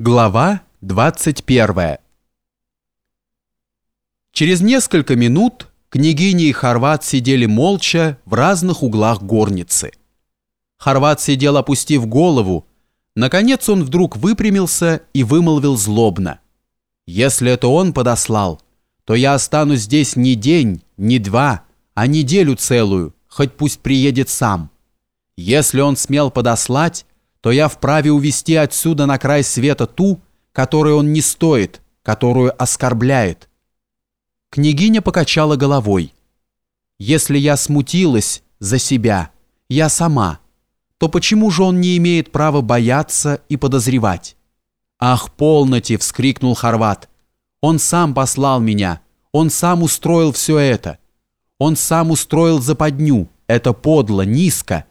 Глава 21 Через несколько минут княгиня и Хорват сидели молча в разных углах горницы. Хорват сидел, опустив голову. Наконец он вдруг выпрямился и вымолвил злобно. «Если это он подослал, то я останусь здесь не день, не два, а неделю целую, хоть пусть приедет сам. Если он смел подослать, то я вправе увести отсюда на край света ту, которой он не стоит, которую оскорбляет. Княгиня покачала головой. Если я смутилась за себя, я сама, то почему же он не имеет права бояться и подозревать? Ах, полноте, вскрикнул Хорват. Он сам послал меня, он сам устроил все это. Он сам устроил западню, это подло, низко.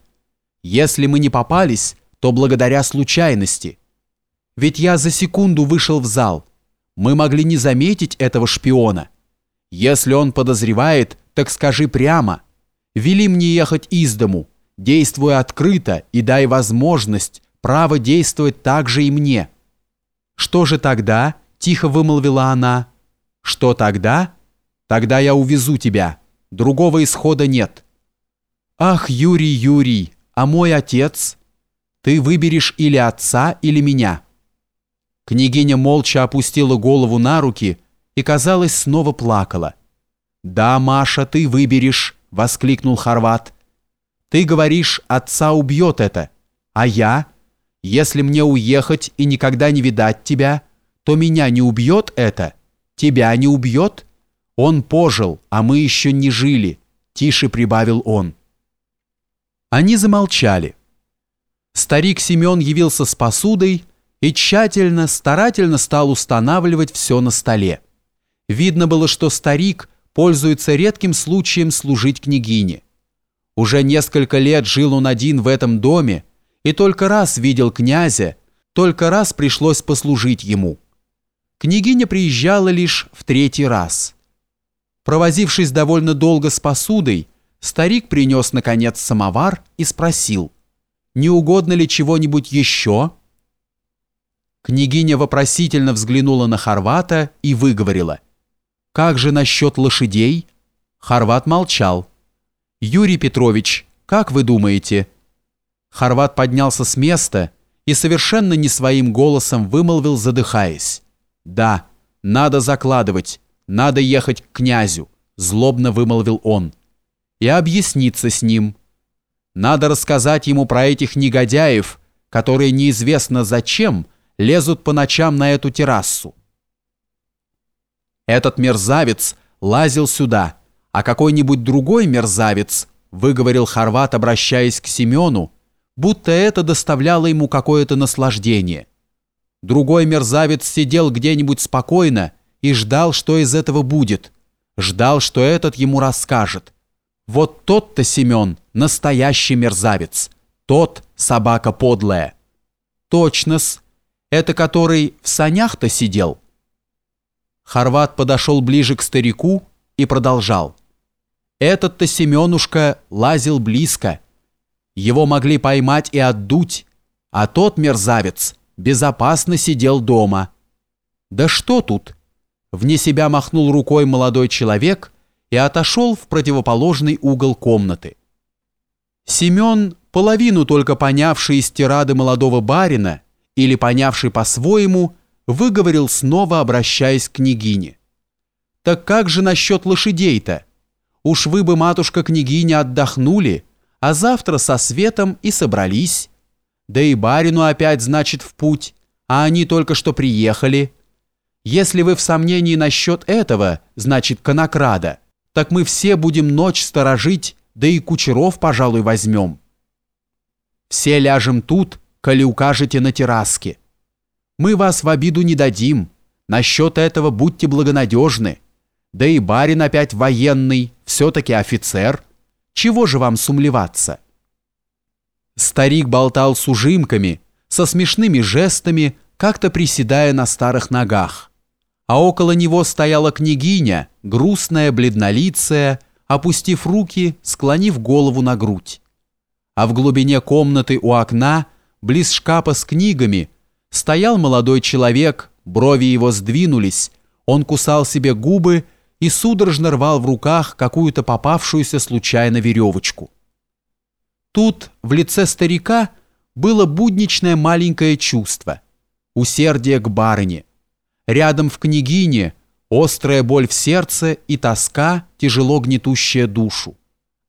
Если мы не попались, то благодаря случайности. Ведь я за секунду вышел в зал. Мы могли не заметить этого шпиона. Если он подозревает, так скажи прямо. Вели мне ехать из дому, действуй открыто и дай возможность, право действовать так же и мне. Что же тогда? Тихо вымолвила она. Что тогда? Тогда я увезу тебя. Другого исхода нет. Ах, Юрий, Юрий, а мой отец? Ты выберешь или отца, или меня». Княгиня молча опустила голову на руки и, казалось, снова плакала. «Да, Маша, ты выберешь», — воскликнул Хорват. «Ты говоришь, отца убьет это, а я, если мне уехать и никогда не видать тебя, то меня не убьет это, тебя не убьет? Он пожил, а мы еще не жили», — тише прибавил он. Они замолчали. Старик Семен явился с посудой и тщательно, старательно стал устанавливать все на столе. Видно было, что старик пользуется редким случаем служить княгине. Уже несколько лет жил он один в этом доме и только раз видел князя, только раз пришлось послужить ему. Княгиня приезжала лишь в третий раз. Провозившись довольно долго с посудой, старик принес, наконец, самовар и спросил – не угодно ли чего-нибудь еще?» Княгиня вопросительно взглянула на Хорвата и выговорила. «Как же насчет лошадей?» Хорват молчал. «Юрий Петрович, как вы думаете?» Хорват поднялся с места и совершенно не своим голосом вымолвил, задыхаясь. «Да, надо закладывать, надо ехать к князю», злобно вымолвил он. «И объясниться с ним». Надо рассказать ему про этих негодяев, которые неизвестно зачем лезут по ночам на эту террасу. Этот мерзавец лазил сюда, а какой-нибудь другой мерзавец, выговорил Хорват, обращаясь к Семену, будто это доставляло ему какое-то наслаждение. Другой мерзавец сидел где-нибудь спокойно и ждал, что из этого будет, ждал, что этот ему расскажет. Вот тот-то Семен настоящий мерзавец, тот собака подлая. Точно-с, это который в санях-то сидел. Хорват подошел ближе к старику и продолжал. Этот-то Семенушка лазил близко. Его могли поймать и отдуть, а тот мерзавец безопасно сидел дома. Да что тут? Вне себя махнул рукой молодой человек – и отошел в противоположный угол комнаты. Семен, половину только понявший из тирады молодого барина или понявший по-своему, выговорил снова, обращаясь к княгине. «Так как же насчет лошадей-то? Уж вы бы, матушка-княгиня, отдохнули, а завтра со светом и собрались. Да и барину опять, значит, в путь, а они только что приехали. Если вы в сомнении насчет этого, значит, конокрада, так мы все будем ночь сторожить, да и кучеров, пожалуй, возьмем. Все ляжем тут, коли укажете на терраске. Мы вас в обиду не дадим, насчет этого будьте благонадежны. Да и барин опять военный, все-таки офицер. Чего же вам сумлеваться?» Старик болтал с ужимками, со смешными жестами, как-то приседая на старых ногах а около него стояла княгиня, грустная, бледнолицая, опустив руки, склонив голову на грудь. А в глубине комнаты у окна, близ шкафа с книгами, стоял молодой человек, брови его сдвинулись, он кусал себе губы и судорожно рвал в руках какую-то попавшуюся случайно веревочку. Тут в лице старика было будничное маленькое чувство, усердие к барыне. Рядом в княгине острая боль в сердце и тоска, тяжело гнетущая душу.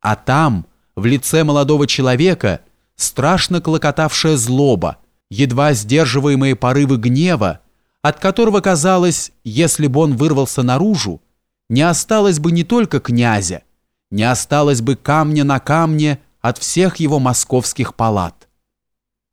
А там, в лице молодого человека, страшно клокотавшая злоба, едва сдерживаемые порывы гнева, от которого казалось, если бы он вырвался наружу, не осталось бы не только князя, не осталось бы камня на камне от всех его московских палат.